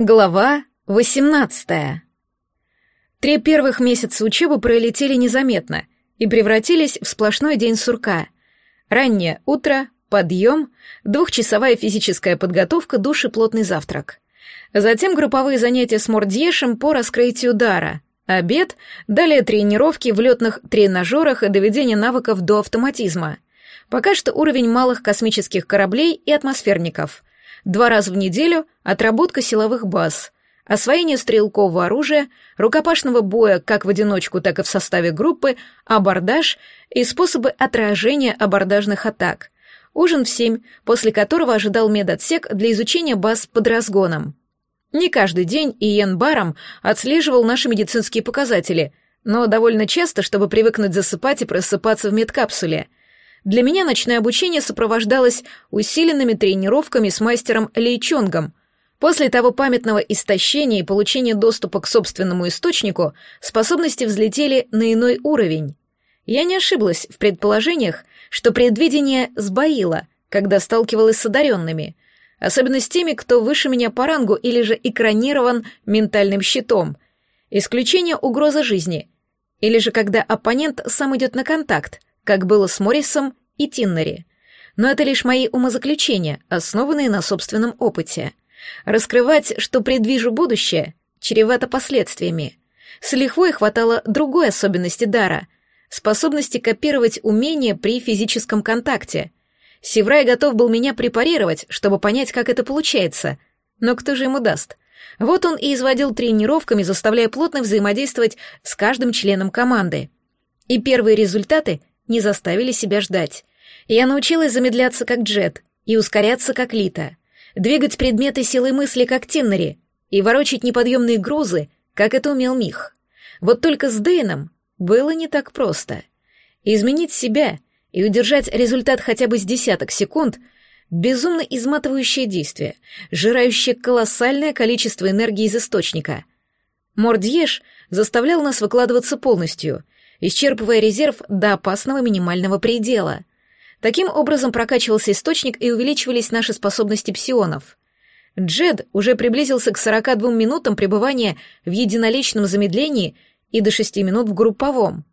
Глава 18. Три первых месяца учебы пролетели незаметно и превратились в сплошной день сурка. Раннее утро, подъем, двухчасовая физическая подготовка, душ и плотный завтрак. Затем групповые занятия с мордьешем по раскрытию дара, обед, далее тренировки в летных тренажерах и доведение навыков до автоматизма. Пока что уровень малых космических кораблей и атмосферников — два раза в неделю отработка силовых баз, освоение стрелкового оружия, рукопашного боя как в одиночку, так и в составе группы, абордаж и способы отражения абордажных атак. Ужин в семь, после которого ожидал медотсек для изучения баз под разгоном. Не каждый день Иен Баром отслеживал наши медицинские показатели, но довольно часто, чтобы привыкнуть засыпать и просыпаться в медкапсуле — для меня ночное обучение сопровождалось усиленными тренировками с мастером Ли. После того памятного истощения и получения доступа к собственному источнику способности взлетели на иной уровень. Я не ошиблась в предположениях, что предвидение сбоило, когда сталкивалась с одаренными, особенно с теми, кто выше меня по рангу или же экранирован ментальным щитом. Исключение угрозы жизни, или же когда оппонент сам идет на контакт, как было с Моррисом и Тиннери. Но это лишь мои умозаключения, основанные на собственном опыте. Раскрывать, что предвижу будущее, чревато последствиями. С лихвой хватало другой особенности дара — способности копировать умения при физическом контакте. Севрай готов был меня препарировать, чтобы понять, как это получается. Но кто же ему даст? Вот он и изводил тренировками, заставляя плотно взаимодействовать с каждым членом команды. И первые результаты не заставили себя ждать. Я научилась замедляться как Джет и ускоряться как Лита, двигать предметы силой мысли как Тиннери и ворочать неподъемные грузы, как это умел Мих. Вот только с Дэйном было не так просто. Изменить себя и удержать результат хотя бы с десяток секунд — безумно изматывающее действие, жирающее колоссальное количество энергии из источника. Мордьеш заставлял нас выкладываться полностью — исчерпывая резерв до опасного минимального предела. Таким образом прокачивался источник и увеличивались наши способности псионов. Джед уже приблизился к 42 минутам пребывания в единоличном замедлении и до 6 минут в групповом.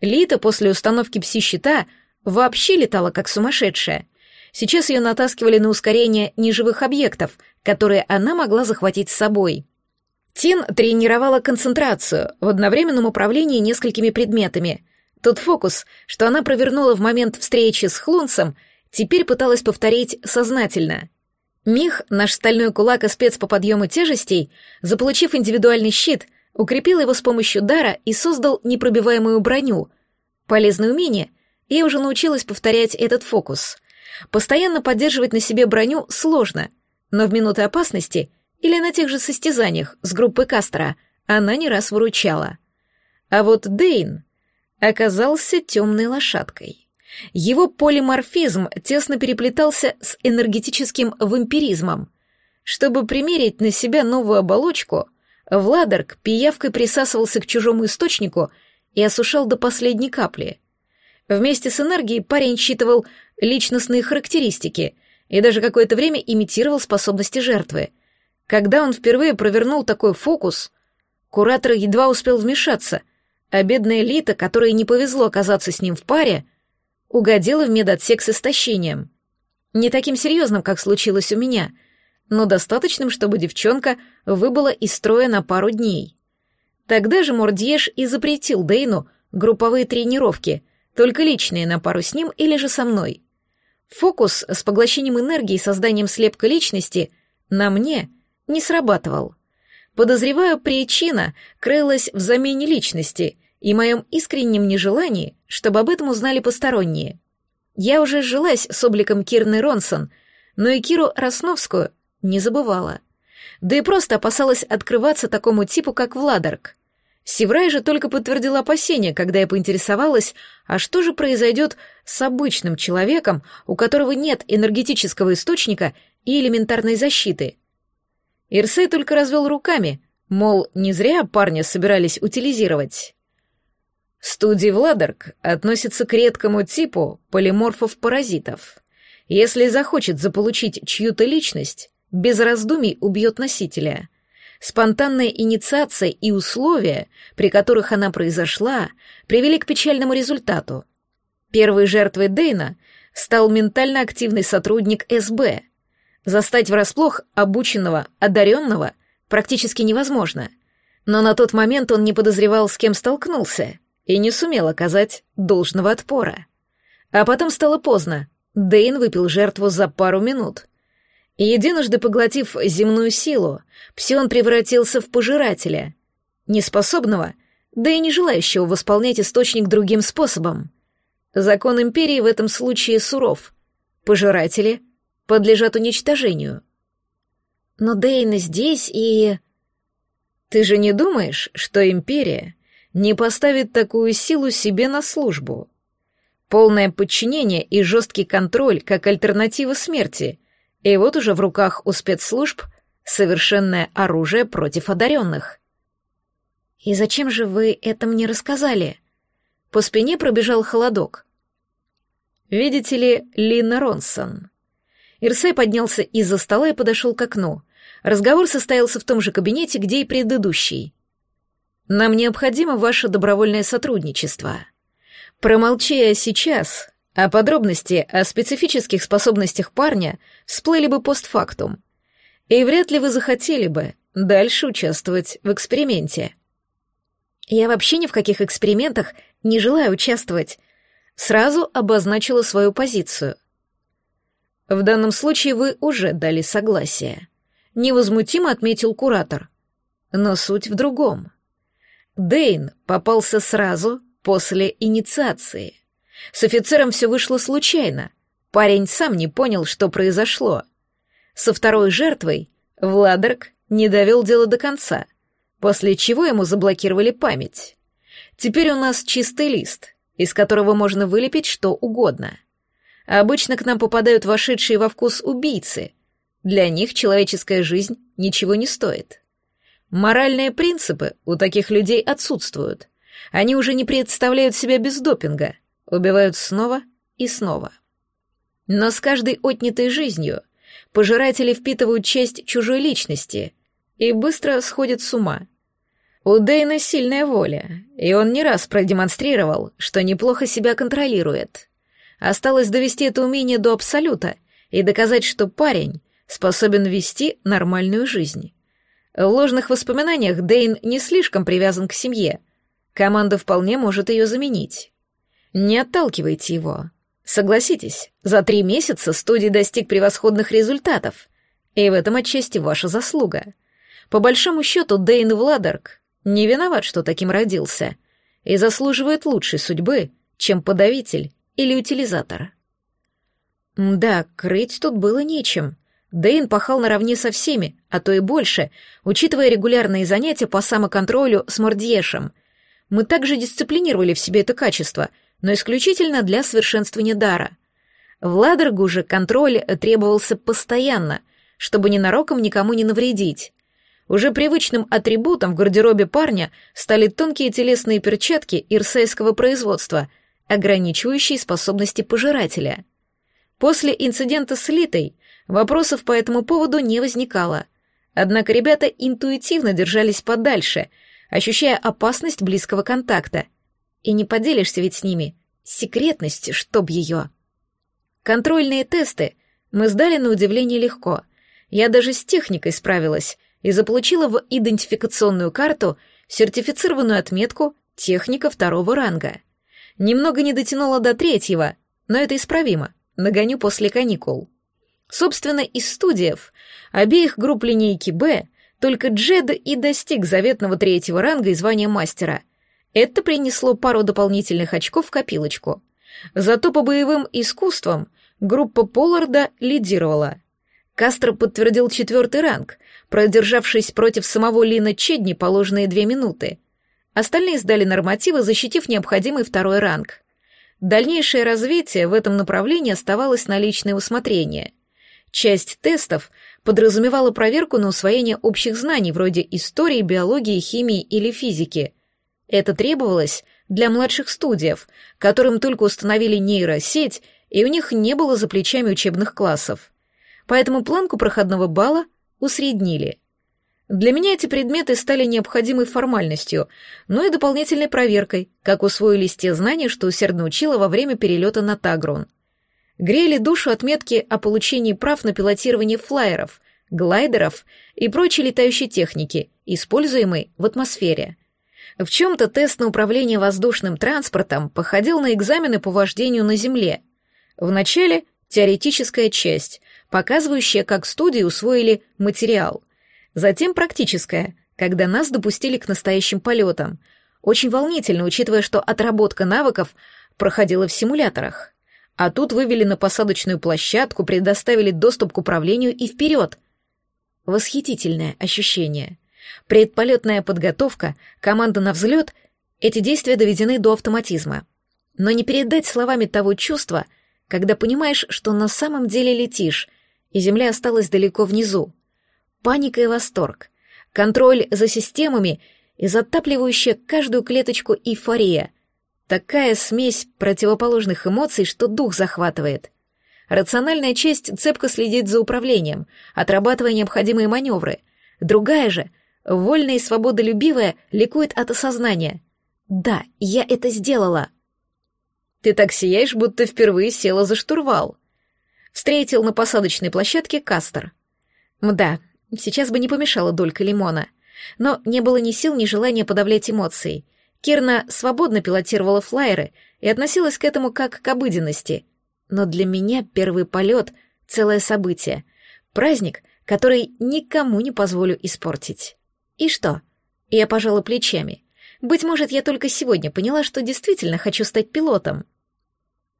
Лита после установки пси-щита вообще летала как сумасшедшая. Сейчас ее натаскивали на ускорение неживых объектов, которые она могла захватить с собой. Тин тренировала концентрацию в одновременном управлении несколькими предметами. Тот фокус, что она провернула в момент встречи с Хлунсом, теперь пыталась повторить сознательно. Мих, наш стальной кулак и спец по подъему тяжестей, заполучив индивидуальный щит, укрепил его с помощью дара и создал непробиваемую броню. Полезное умение, я уже научилась повторять этот фокус. Постоянно поддерживать на себе броню сложно, но в минуты опасности — или на тех же состязаниях с группой Кастера она не раз выручала. А вот Дейн оказался темной лошадкой. Его полиморфизм тесно переплетался с энергетическим вампиризмом. Чтобы примерить на себя новую оболочку, Владарк пиявкой присасывался к чужому источнику и осушал до последней капли. Вместе с энергией парень считывал личностные характеристики и даже какое-то время имитировал способности жертвы — когда он впервые провернул такой фокус, куратор едва успел вмешаться, а бедная Лита, которой не повезло оказаться с ним в паре, угодила в медотсек с истощением. Не таким серьезным, как случилось у меня, но достаточным, чтобы девчонка выбыла из строя на пару дней. Тогда же Мордьеш и запретил Дейну групповые тренировки, только личные на пару с ним или же со мной. Фокус с поглощением энергии и созданием слепка личности на мне — не срабатывал. Подозреваю, причина крылась в замене личности и моем искреннем нежелании, чтобы об этом узнали посторонние. Я уже сжилась с обликом Кирны Ронсон, но и Киру Росновскую не забывала. Да и просто опасалась открываться такому типу, как Владарк. Севрай же только подтвердил опасения, когда я поинтересовалась, а что же произойдет с обычным человеком, у которого нет энергетического источника и элементарной защиты — Ирсей только развел руками, мол, не зря парня собирались утилизировать. Студий Владарк относится к редкому типу полиморфов-паразитов. Если захочет заполучить чью-то личность, без раздумий убьет носителя. Спонтанная инициация и условия, при которых она произошла, привели к печальному результату. Первой жертвой Дейна стал ментально активный сотрудник СБ. Застать врасплох обученного, одаренного практически невозможно. Но на тот момент он не подозревал, с кем столкнулся, и не сумел оказать должного отпора. А потом стало поздно. Дейн выпил жертву за пару минут. Единожды поглотив земную силу, псион превратился в пожирателя, неспособного, да и не желающего восполнять источник другим способом. Закон Империи в этом случае суров. Пожиратели подлежат уничтожению. Но Дейн здесь и... Ты же не думаешь, что Империя не поставит такую силу себе на службу? Полное подчинение и жесткий контроль как альтернатива смерти. И вот уже в руках у спецслужб совершенное оружие против одаренных. «И зачем же вы это мне рассказали?» По спине пробежал холодок. «Видите ли, Лина Ронсон». Ирсей поднялся из-за стола и подошел к окну. Разговор состоялся в том же кабинете, где и предыдущий. «Нам необходимо ваше добровольное сотрудничество». Промолчи я сейчас, а подробности о специфических способностях парня всплыли бы постфактум. И вряд ли вы захотели бы дальше участвовать в эксперименте. Я вообще ни в каких экспериментах не желаю участвовать. Сразу обозначила свою позицию. В данном случае вы уже дали согласие. Невозмутимо отметил куратор. Но суть в другом. Дейн попался сразу после инициации. С офицером все вышло случайно. Парень сам не понял, что произошло. Со второй жертвой Владерк не довел дело до конца, после чего ему заблокировали память. Теперь у нас чистый лист, из которого можно вылепить что угодно. Обычно к нам попадают вошедшие во вкус убийцы. Для них человеческая жизнь ничего не стоит. Моральные принципы у таких людей отсутствуют — они уже не представляют себя без допинга, убивают снова и снова. Но с каждой отнятой жизнью пожиратели впитывают часть чужой личности и быстро сходят с ума. У Дэйна сильная воля, и он не раз продемонстрировал, что неплохо себя контролирует. Осталось довести это умение до абсолюта и доказать, что парень способен вести нормальную жизнь. В ложных воспоминаниях Дэйн не слишком привязан к семье, Команда вполне может ее заменить. Не отталкивайте его. Согласитесь, за три месяца студий достиг превосходных результатов, и в этом отчасти ваша заслуга. По большому счету, Дейн Владарк не виноват, что таким родился, и заслуживает лучшей судьбы, чем подавитель или утилизатор. Да, крыть тут было нечем. Дейн пахал наравне со всеми, а то и больше, учитывая регулярные занятия по самоконтролю с Мордьешем — мы также дисциплинировали в себе это качество, но исключительно для совершенствования дара. В Ладергу же контроль требовался постоянно, чтобы ненароком никому не навредить. Уже привычным атрибутом в гардеробе парня стали тонкие телесные перчатки ирсайского производства, ограничивающие способности пожирателя. После инцидента с Литой вопросов по этому поводу не возникало. Однако ребята интуитивно держались подальше — ощущая опасность близкого контакта. И не поделишься ведь с ними. Секретность, чтоб ее. Контрольные тесты мы сдали на удивление легко. Я даже с техникой справилась и заполучила в идентификационную карту сертифицированную отметку «техника второго ранга». Немного не дотянула до третьего, но это исправимо, нагоню после каникул. Собственно, из студиев обеих групп линейки «Б» Только Джед и достиг заветного третьего ранга и звания мастера. Это принесло пару дополнительных очков в копилочку. Зато по боевым искусствам группа Полларда лидировала. Кастро подтвердил четвертый ранг, продержавшись против самого Лина Чедни положенные две минуты. Остальные сдали нормативы, защитив необходимый второй ранг. Дальнейшее развитие в этом направлении оставалось на личное усмотрение. Часть тестов подразумевала проверку на усвоение общих знаний вроде истории, биологии, химии или физики. Это требовалось для младших студиев, которым только установили нейросеть, и у них не было за плечами учебных классов. поэтому планку проходного балла усреднили. Для меня эти предметы стали необходимой формальностью, но и дополнительной проверкой, как усвоились те знания, что усердно учила во время перелета на Тагрун. Грели душу отметки о получении прав на пилотирование флайеров, глайдеров и прочей летающей техники, используемой в атмосфере. В чем-то тест на управление воздушным транспортом походил на экзамены по вождению на Земле. Вначале теоретическая часть, показывающая, как студии усвоили материал. Затем практическая, когда нас допустили к настоящим полетам. Очень волнительно, учитывая, что отработка навыков проходила в симуляторах. А тут вывели на посадочную площадку, предоставили доступ к управлению и вперед. Восхитительное ощущение. Предполетная подготовка, команда на взлет — эти действия доведены до автоматизма. Но не передать словами того чувства, когда понимаешь, что на самом деле летишь, и земля осталась далеко внизу. Паника и восторг, контроль за системами и затапливающая каждую клеточку эйфория. Такая смесь противоположных эмоций, что дух захватывает. Рациональная часть цепко следит за управлением, отрабатывая необходимые маневры. Другая же, вольная и свободолюбивая, ликует от осознания. «Да, я это сделала!» «Ты так сияешь, будто впервые села за штурвал», Встретил на посадочной площадке Кастер. Да, сейчас бы не помешала долька лимона. Но не было ни сил, ни желания подавлять эмоции. Кирна свободно пилотировала флайеры и относилась к этому как к обыденности. Но для меня первый полет — целое событие. Праздник, который никому не позволю испортить. И что? Я пожала плечами. Быть может, я только сегодня поняла, что действительно хочу стать пилотом.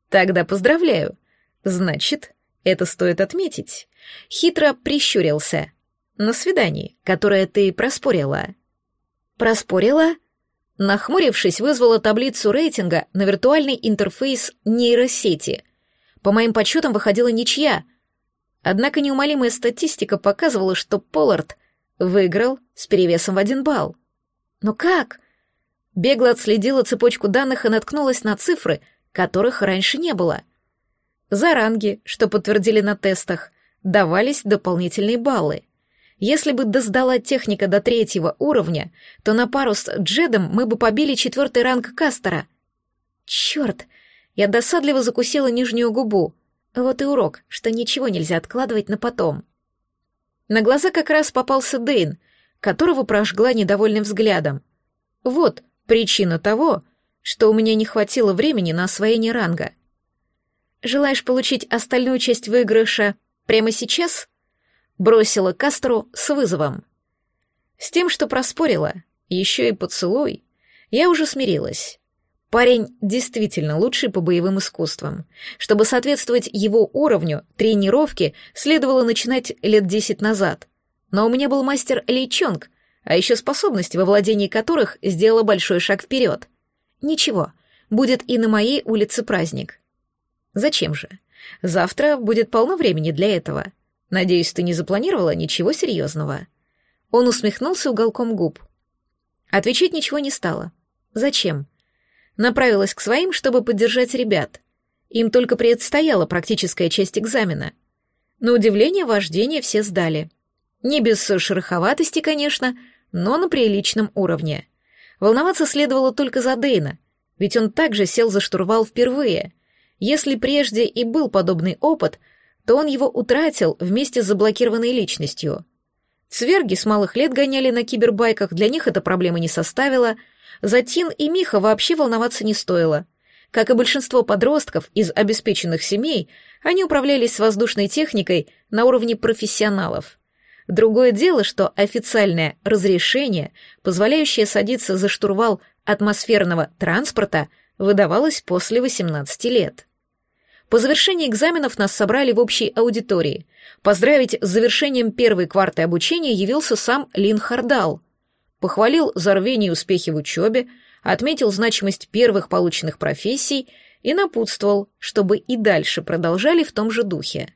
Тогда поздравляю. Значит, это стоит отметить. Хитро прищурился. На свидании, которое ты проспорила. Проспорила? Нахмурившись, вызвала таблицу рейтинга на виртуальный интерфейс нейросети. По моим подсчетам выходила ничья. Однако неумолимая статистика показывала, что Поллард выиграл с перевесом в один балл. Но как? Бегло отследила цепочку данных и наткнулась на цифры, которых раньше не было. За ранги, что подтвердили на тестах, давались дополнительные баллы. Если бы доздала техника до третьего уровня, то на пару с Джедом мы бы побили четвертый ранг Кастера. Черт! Я досадливо закусила нижнюю губу. Вот и урок, что ничего нельзя откладывать на потом. На глаза как раз попался Дейн, которого прожгла недовольным взглядом. Вот причина того, что у меня не хватило времени на освоение ранга. Желаешь получить остальную часть выигрыша прямо сейчас? Бросила Кастру с вызовом. С тем, что проспорила, еще и поцелуй, я уже смирилась. Парень действительно лучший по боевым искусствам. Чтобы соответствовать его уровню, тренировки следовало начинать лет десять назад. Но у меня был мастер Ли Чонг, а еще способности, во владении которых сделала большой шаг вперед. Ничего, будет и на моей улице праздник. Зачем же? Завтра будет полно времени для этого. Надеюсь, ты не запланировала ничего серьезного. Он усмехнулся уголком губ. Отвечать ничего не стало. Зачем? Направилась к своим, чтобы поддержать ребят. Им только предстояла практическая часть экзамена. На удивление вождение все сдали. Не без шероховатости, конечно, но на приличном уровне. Волноваться следовало только за Дейна, ведь он также сел за штурвал впервые. Если прежде и был подобный опыт, то он его утратил вместе с заблокированной личностью. Цверги с малых лет гоняли на кибербайках, для них это проблемы не составило. За Тин и Миха вообще волноваться не стоило. Как и большинство подростков из обеспеченных семей, они управлялись с воздушной техникой на уровне профессионалов. Другое дело, что официальное разрешение, позволяющее садиться за штурвал атмосферного транспорта, выдавалось после 18 лет. По завершении экзаменов нас собрали в общей аудитории. Поздравить с завершением первой кварты обучения явился сам Лин Хардал. Похвалил за рвение и успехи в учебе, отметил значимость первых полученных профессий и напутствовал, чтобы и дальше продолжали в том же духе.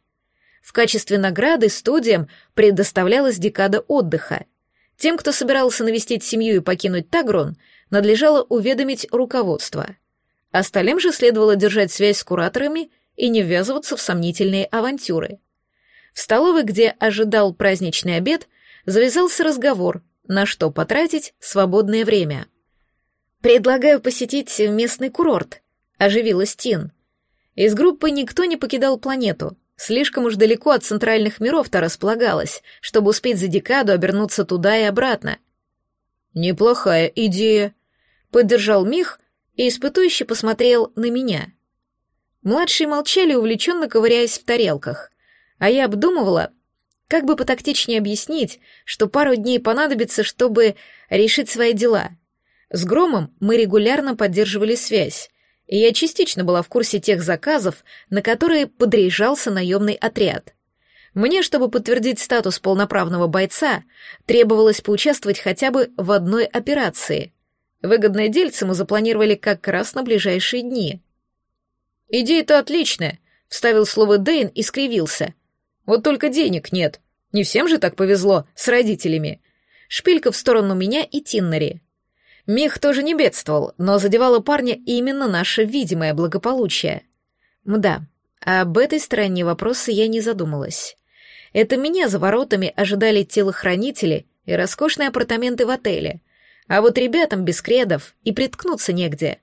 В качестве награды студиям предоставлялась декада отдыха. Тем, кто собирался навестить семью и покинуть Тагрон, надлежало уведомить руководство. Остальным же следовало держать связь с кураторами и не ввязываться в сомнительные авантюры. В столовой, где ожидал праздничный обед, завязался разговор, на что потратить свободное время. «Предлагаю посетить местный курорт», — оживилась Тин. Из группы никто не покидал планету. Слишком уж далеко от центральных миров-то располагалось, чтобы успеть за декаду обернуться туда и обратно. «Неплохая идея», — поддержал Мих и испытующе посмотрел на меня. Младшие молчали, увлеченно ковыряясь в тарелках, а я обдумывала, как бы потактичнее объяснить, что пару дней понадобится, чтобы решить свои дела. С Громом мы регулярно поддерживали связь, и я частично была в курсе тех заказов, на которые подряжался наемный отряд. Мне, чтобы подтвердить статус полноправного бойца, требовалось поучаствовать хотя бы в одной операции. Выгодное дельце мы запланировали как раз на ближайшие дни. «Идея-то отличная», — вставил слово Дэйн и скривился. «Вот только денег нет. Не всем же так повезло с родителями». Шпилька в сторону меня и Тиннери. Мех тоже не бедствовал, но задевало парня именно наше видимое благополучие. Мда, об этой стороне вопроса я не задумалась. Это меня за воротами ожидали телохранители и роскошные апартаменты в отеле, а вот ребятам без кредов и приткнуться негде.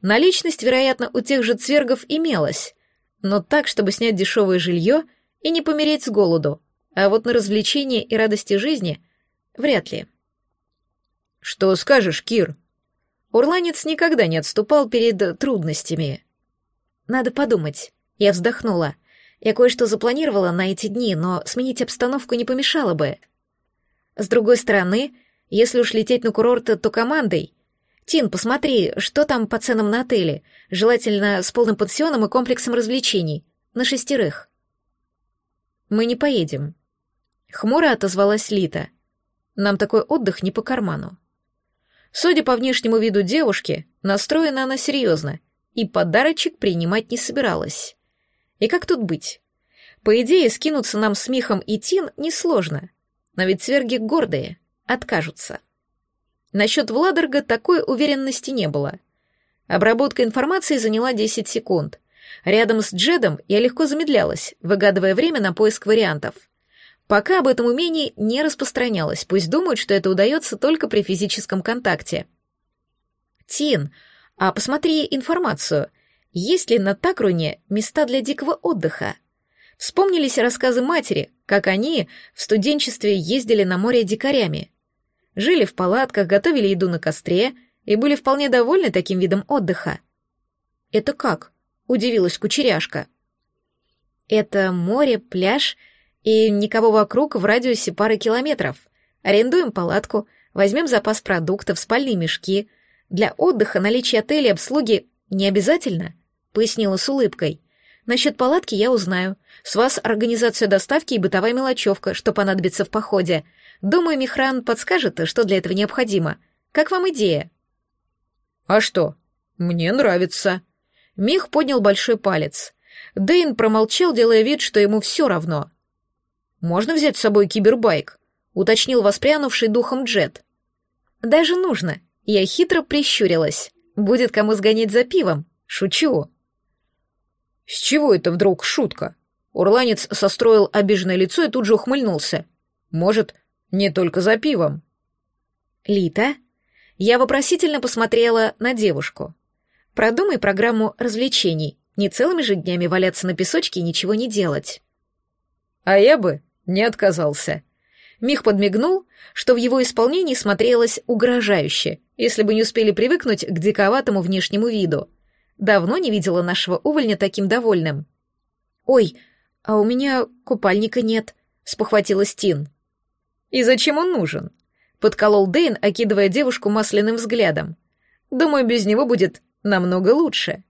Наличность, вероятно, у тех же цвергов имелась, но так, чтобы снять дешевое жилье и не помереть с голоду, а вот на развлечения и радости жизни — вряд ли. «Что скажешь, Кир?» Урланец никогда не отступал перед трудностями. «Надо подумать». Я вздохнула. Я кое-что запланировала на эти дни, но сменить обстановку не помешало бы. С другой стороны, если уж лететь на курорт, то командой. Тин, посмотри, что там по ценам на отеле, желательно с полным пансионом и комплексом развлечений. На шестерых. Мы не поедем. Хмуро отозвалась Лита. Нам такой отдых не по карману. Судя по внешнему виду девушки, настроена она серьезно, и подарочек принимать не собиралась. И как тут быть? По идее, скинуться нам с Михом и Тин несложно, но ведь сверги гордые, откажутся. Насчет Владерга такой уверенности не было. Обработка информации заняла 10 секунд. Рядом с Джедом я легко замедлялась, выгадывая время на поиск вариантов. Пока об этом умении не распространялось, пусть думают, что это удается только при физическом контакте. «Тин, а посмотри информацию. Есть ли на Такруне места для дикого отдыха?» Вспомнились рассказы матери, как они в студенчестве ездили на море дикарями. Жили в палатках, готовили еду на костре и были вполне довольны таким видом отдыха. «Это как?» — удивилась кучеряшка. «Это море, пляж и никого вокруг в радиусе пары километров. Арендуем палатку, возьмем запас продуктов, спальные мешки. Для отдыха наличие отеля и обслуги не обязательно, пояснила с улыбкой. Насчет палатки я узнаю. С вас организация доставки и бытовая мелочевка, что понадобится в походе. Думаю, Михран подскажет, что для этого необходимо. Как вам идея? А что? Мне нравится. Мих поднял большой палец. Дэйн промолчал, делая вид, что ему все равно. «Можно взять с собой кибербайк?» — уточнил воспрянувший духом Джет. «Даже нужно». Я хитро прищурилась. «Будет кому сгонять за пивом. Шучу». «С чего это вдруг шутка?» Урланец состроил обиженное лицо и тут же ухмыльнулся. «Может, не только за пивом?» «Лита?» Я вопросительно посмотрела на девушку. «Продумай программу развлечений. Не целыми же днями валяться на песочке и ничего не делать». «А я бы не отказался. Мих подмигнул, что в его исполнении смотрелось угрожающе, если бы не успели привыкнуть к диковатому внешнему виду. Давно не видела нашего увольня таким довольным. «Ой, а у меня купальника нет», — спохватилась Тин. «И зачем он нужен?» — подколол Дейн, окидывая девушку масляным взглядом. «Думаю, без него будет намного лучше».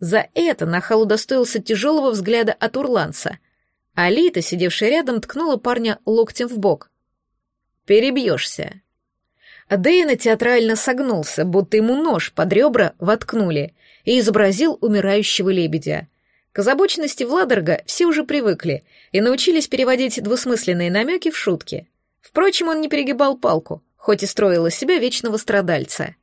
За это Нахал удостоился тяжелого взгляда от урланца — Алита, сидевшая рядом, ткнула парня локтем в бок. «Перебьешься». Дейна театрально согнулся, будто ему нож под ребра воткнули, и изобразил умирающего лебедя. К озабоченности Владерга все уже привыкли и научились переводить двусмысленные намеки в шутки. Впрочем, он не перегибал палку, хоть и строил из себя вечного страдальца.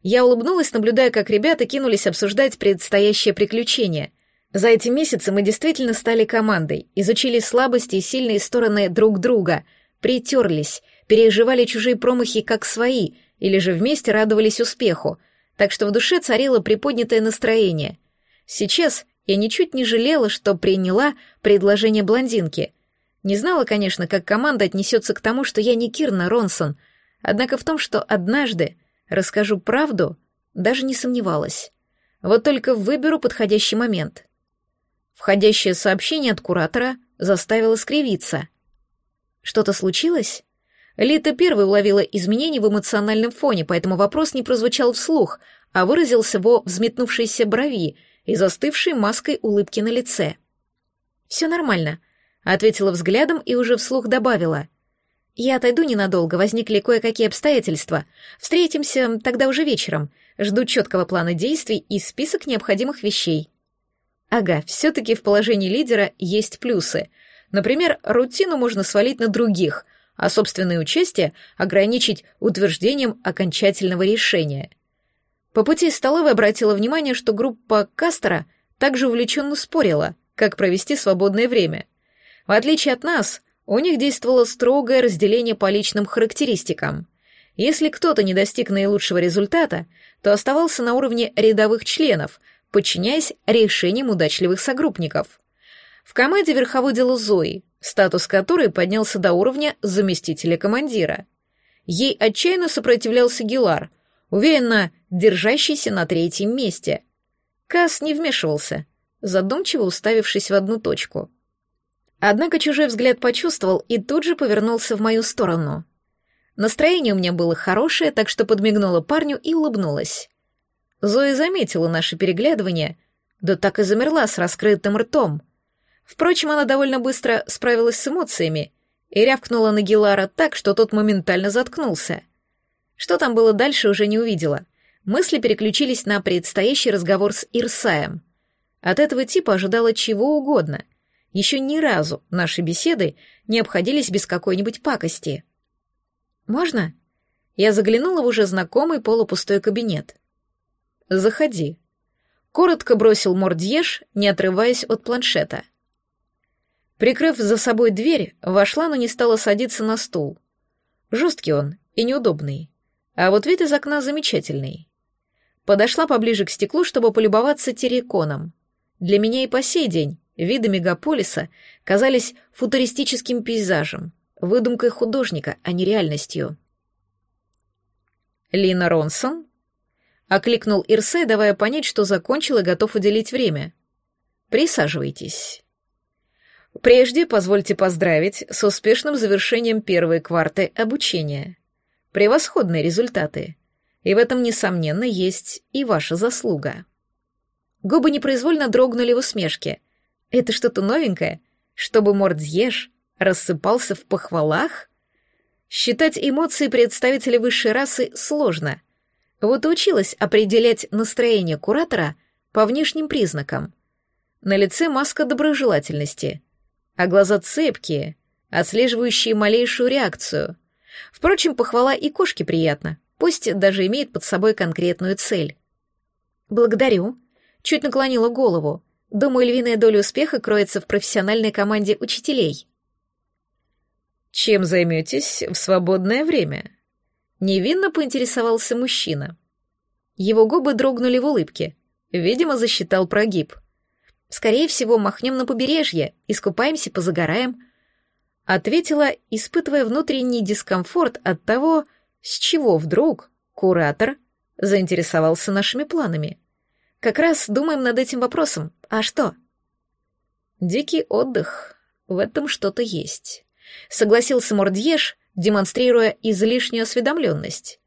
Я улыбнулась, наблюдая, как ребята кинулись обсуждать предстоящее приключение. За эти месяцы мы действительно стали командой, изучили слабости и сильные стороны друг друга, притерлись, переживали чужие промахи как свои, или же вместе радовались успеху, так что в душе царило приподнятое настроение. Сейчас я ничуть не жалела, что приняла предложение блондинки. Не знала, конечно, как команда отнесется к тому, что я не Кирна Ронсон, однако в том, что однажды расскажу правду, даже не сомневалась. Вот только выберу подходящий момент. Входящее сообщение от куратора заставило скривиться. Что-то случилось? Лита первой уловила изменения в эмоциональном фоне, поэтому вопрос не прозвучал вслух, а выразился во взметнувшейся брови и застывшей маской улыбки на лице. «Все нормально», — ответила взглядом и уже вслух добавила. «Я отойду ненадолго, возникли кое-какие обстоятельства. Встретимся тогда уже вечером. Жду четкого плана действий и список необходимых вещей». Ага, все-таки в положении лидера есть плюсы. Например, рутину можно свалить на других, а собственное участие ограничить утверждением окончательного решения. По пути из столовой обратила внимание, что группа Кастера также увлеченно спорила, как провести свободное время. В отличие от нас, у них действовало строгое разделение по личным характеристикам. Если кто-то не достиг наилучшего результата, то оставался на уровне рядовых членов — подчиняясь решениям удачливых согруппников. В команде верховодила Зои, статус которой поднялся до уровня заместителя командира. Ей отчаянно сопротивлялся Гилар, уверенно держащийся на третьем месте. Кас не вмешивался, задумчиво уставившись в одну точку. Однако чужой взгляд почувствовал и тут же повернулся в мою сторону. Настроение у меня было хорошее, так что подмигнула парню и улыбнулась. Зоя заметила наше переглядывание, да так и замерла с раскрытым ртом. Впрочем, она довольно быстро справилась с эмоциями и рявкнула на Гилара так, что тот моментально заткнулся. Что там было дальше, уже не увидела. Мысли переключились на предстоящий разговор с Ирсаем. От этого типа ожидала чего угодно. Еще ни разу наши беседы не обходились без какой-нибудь пакости. «Можно?» Я заглянула в уже знакомый полупустой кабинет. Заходи. Коротко бросил Мордьеш, не отрываясь от планшета. Прикрыв за собой дверь, вошла, но не стала садиться на стул. Жесткий он и неудобный. А вот вид из окна замечательный. Подошла поближе к стеклу, чтобы полюбоваться терриконом. Для меня и по сей день виды мегаполиса казались футуристическим пейзажем, выдумкой художника, а не реальностью. Лина Ронсон Окликнул Ирсе, давая понять, что закончил и готов уделить время. Присаживайтесь. Прежде позвольте поздравить с успешным завершением первой кварты обучения. Превосходные результаты. И в этом, несомненно, есть и ваша заслуга. Губы непроизвольно дрогнули в усмешке. Это что-то новенькое? Чтобы Мордзьеш рассыпался в похвалах? Считать эмоции представителя высшей расы сложно — вот училась определять настроение куратора по внешним признакам. На лице маска доброжелательности, а глаза цепкие, отслеживающие малейшую реакцию. Впрочем, похвала и кошке приятно, пусть даже имеет под собой конкретную цель. «Благодарю», — чуть наклонила голову. «Думаю, львиная доля успеха кроется в профессиональной команде учителей». «Чем займетесь в свободное время?» Невинно поинтересовался мужчина. Его губы дрогнули в улыбке. Видимо, засчитал прогиб. «Скорее всего, махнем на побережье, искупаемся, позагораем», ответила, испытывая внутренний дискомфорт от того, с чего вдруг куратор заинтересовался нашими планами. Как раз думаем над этим вопросом. А что? Дикий отдых. В этом что-то есть. Согласился Мордьеш, демонстрируя излишнюю осведомленность.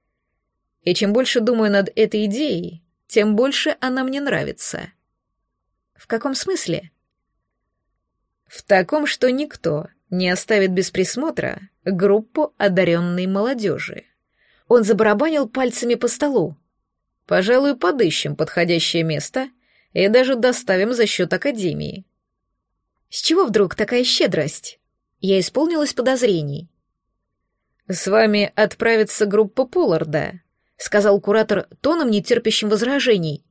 И чем больше думаю над этой идеей, тем больше она мне нравится. В каком смысле? В таком, что никто не оставит без присмотра группу одаренной молодежи. Он забарабанил пальцами по столу. Пожалуй, подыщем подходящее место и даже доставим за счет Академии. С чего вдруг такая щедрость? Я исполнилась подозрений. «С вами отправится группа Полларда», — сказал куратор тоном, нетерпящим возражений.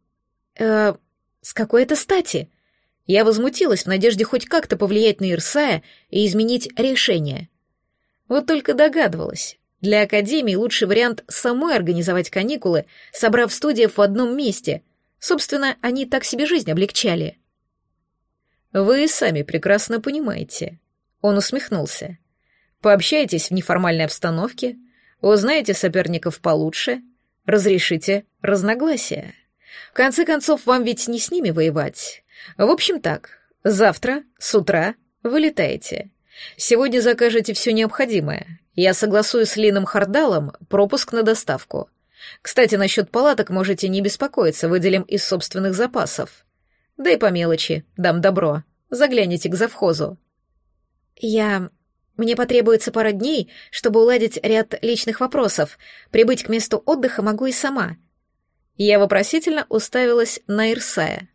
«Э, с какой это стати?» Я возмутилась в надежде хоть как-то повлиять на Ирсая и изменить решение. Вот только догадывалась. Для Академии лучший вариант самой организовать каникулы, собрав студиев в одном месте. Собственно, они так себе жизнь облегчали. «Вы сами прекрасно понимаете». Он усмехнулся. «Пообщайтесь в неформальной обстановке, узнаете соперников получше, разрешите разногласия. В конце концов, вам ведь не с ними воевать. В общем так, завтра с утра вылетаете. Сегодня закажете все необходимое. Я согласую с Лином Хардалом пропуск на доставку. Кстати, насчет палаток можете не беспокоиться, выделим из собственных запасов. Да и по мелочи, дам добро. Загляните к завхозу. Я... Мне потребуется пара дней, чтобы уладить ряд личных вопросов. Прибыть к месту отдыха могу и сама. Я вопросительно уставилась на Ирсая.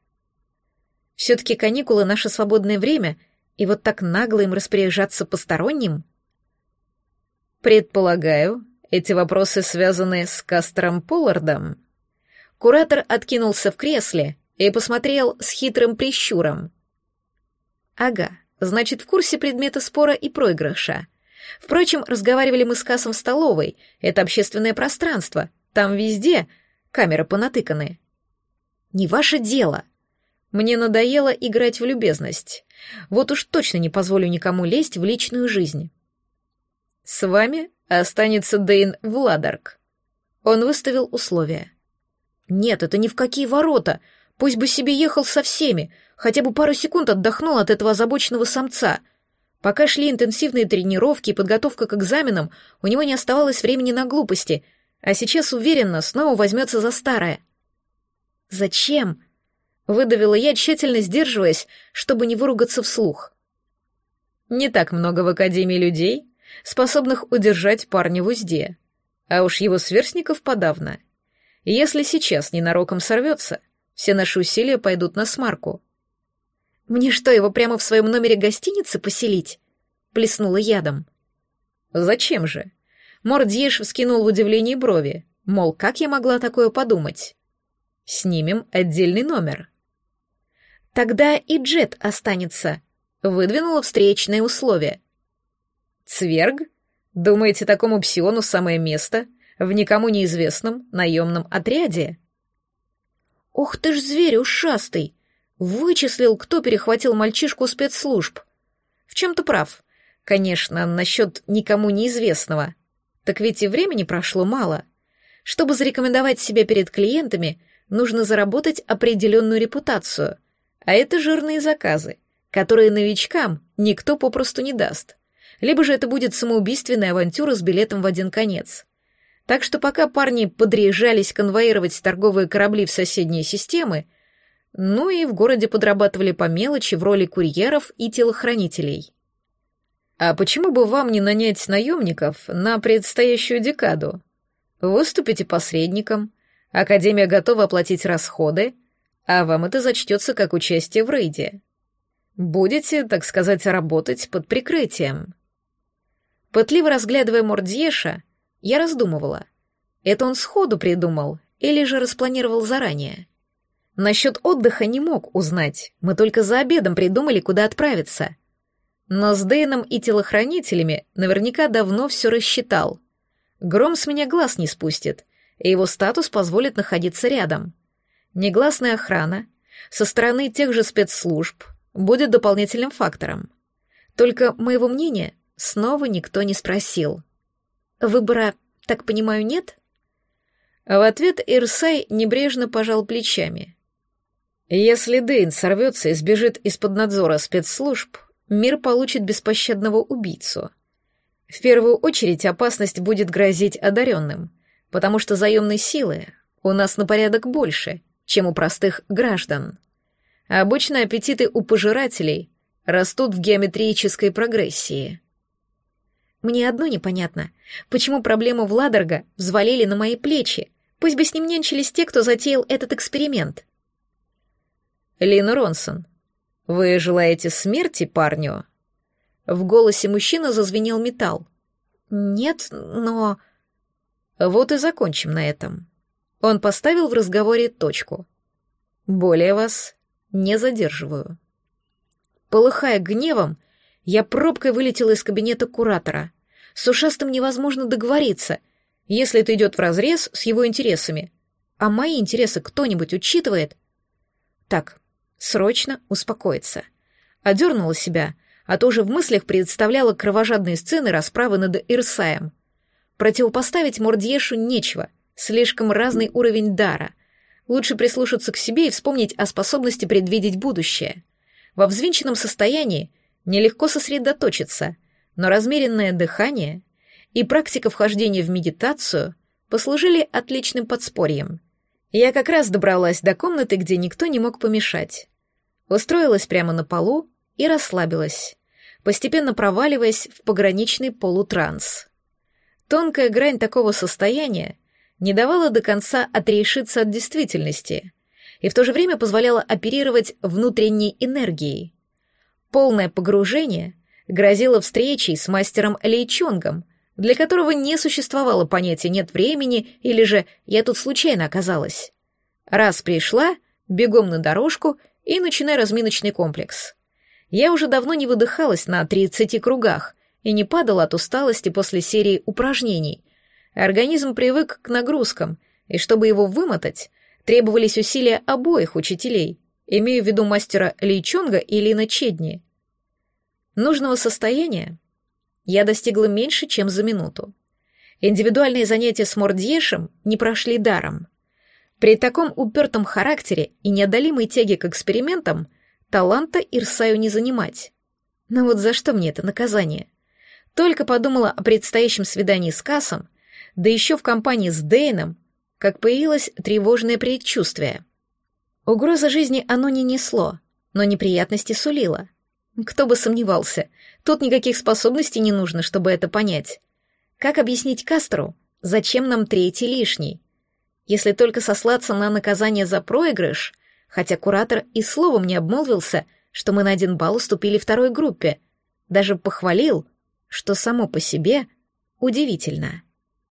Все-таки каникулы — наше свободное время, и вот так нагло им распоряжаться посторонним? Предполагаю, эти вопросы связаны с Кастером Поллардом. Куратор откинулся в кресле и посмотрел с хитрым прищуром. Ага, значит, в курсе предмета спора и проигрыша. Впрочем, разговаривали мы с Кассом в столовой. Это общественное пространство. Там везде камеры понатыканы. Не ваше дело, мне надоело играть в любезность. Вот уж точно не позволю никому лезть в личную жизнь. С вами останется Дейн Владарк. Он выставил условия. Нет, это ни в какие ворота. Пусть бы себе ехал со всеми, хотя бы пару секунд отдохнул от этого озабоченного самца. Пока шли интенсивные тренировки и подготовка к экзаменам, у него не оставалось времени на глупости, а сейчас уверенно снова возьмется за старое. Зачем? Выдавила я, тщательно сдерживаясь, чтобы не выругаться вслух. Не так много в Академии людей, способных удержать парня в узде, а уж его сверстников подавно. Если сейчас ненароком сорвется, все наши усилия пойдут на смарку. «Мне что, его прямо в своем номере гостиницы поселить?» — плеснула ядом. «Зачем же?» Мордьеш вскинул в удивлении брови, мол, как я могла такое подумать? «Снимем отдельный номер». Тогда и Джет останется. Выдвинула встречное условие. Цверг? Думаете, такому псиону самое место в никому неизвестном наемном отряде? Ух ты ж зверь ушастый! Вычислил, кто перехватил мальчишку спецслужб. В чем-то прав. Конечно, насчет никому неизвестного. Так ведь и времени прошло мало. Чтобы зарекомендовать себя перед клиентами, нужно заработать определенную репутацию — а это жирные заказы, которые новичкам никто попросту не даст. Либо же это будет самоубийственная авантюра с билетом в один конец. Так что пока парни подъезжались конвоировать торговые корабли в соседние системы, ну и в городе подрабатывали по мелочи в роли курьеров и телохранителей. А почему бы вам не нанять наемников на предстоящую декаду? Выступите посредником, Академия готова оплатить расходы, а вам это зачтется как участие в рейде. Будете, так сказать, работать под прикрытием. Пытливо разглядывая Мордьеша, я раздумывала. Это он сходу придумал или же распланировал заранее? Насчет отдыха не мог узнать, мы только за обедом придумали, куда отправиться. Но с Дэйном и телохранителями наверняка давно все рассчитал. Гром с меня глаз не спустит, и его статус позволит находиться рядом — Негласная охрана со стороны тех же спецслужб будет дополнительным фактором. Только моего мнения снова никто не спросил. Выбора, так понимаю, нет? В ответ Ирсай небрежно пожал плечами. Если Дейн сорвется и сбежит из-под надзора спецслужб, мир получит беспощадного убийцу. В первую очередь опасность будет грозить одаренным, потому что заемной силы у нас на порядок больше, чем у простых граждан. обычно аппетиты у пожирателей растут в геометрической прогрессии. Мне одно непонятно, почему проблему Владорга взвалили на мои плечи, пусть бы с ним нянчились те, кто затеял этот эксперимент. Лина Ронсон, вы желаете смерти парню? В голосе мужчины зазвенел металл. Нет, но... Вот и закончим на этом. Он поставил в разговоре точку. «Более вас не задерживаю». Полыхая гневом, я пробкой вылетела из кабинета куратора. С ушастым невозможно договориться, если это идет вразрез с его интересами. А мои интересы кто-нибудь учитывает? Так, срочно успокоиться. Одернула себя, а то уже в мыслях представляла кровожадные сцены расправы над Ирсаем. Противопоставить Мордьешу нечего, слишком разный уровень дара. Лучше прислушаться к себе и вспомнить о способности предвидеть будущее. Во взвинченном состоянии нелегко сосредоточиться, но размеренное дыхание и практика вхождения в медитацию послужили отличным подспорьем. Я как раз добралась до комнаты, где никто не мог помешать. Устроилась прямо на полу и расслабилась, постепенно проваливаясь в пограничный полутранс. Тонкая грань такого состояния не давала до конца отрешиться от действительности и в то же время позволяла оперировать внутренней энергией. Полное погружение грозило встречей с мастером Лейчонгом, для которого не существовало понятия «нет времени» или же «я тут случайно оказалась». Раз пришла, бегом на дорожку и начинай разминочный комплекс. Я уже давно не выдыхалась на 30 кругах и не падала от усталости после серии упражнений. Организм привык к нагрузкам, и чтобы его вымотать, требовались усилия обоих учителей, имею в виду мастера Лейчонга и Лина Чедни. Нужного состояния я достигла меньше, чем за минуту. Индивидуальные занятия с Мордьешем не прошли даром. При таком упертом характере и неодолимой тяге к экспериментам таланта Ирсаю не занимать. Но вот за что мне это наказание? Только подумала о предстоящем свидании с Кассом, да еще в компании с Дейном, как появилось тревожное предчувствие. Угроза жизни оно не несло, но неприятности сулило. Кто бы сомневался, тут никаких способностей не нужно, чтобы это понять. Как объяснить Кастру, зачем нам третий лишний? Если только сослаться на наказание за проигрыш, хотя куратор и словом не обмолвился, что мы на один балл уступили второй группе, даже похвалил, что само по себе удивительно.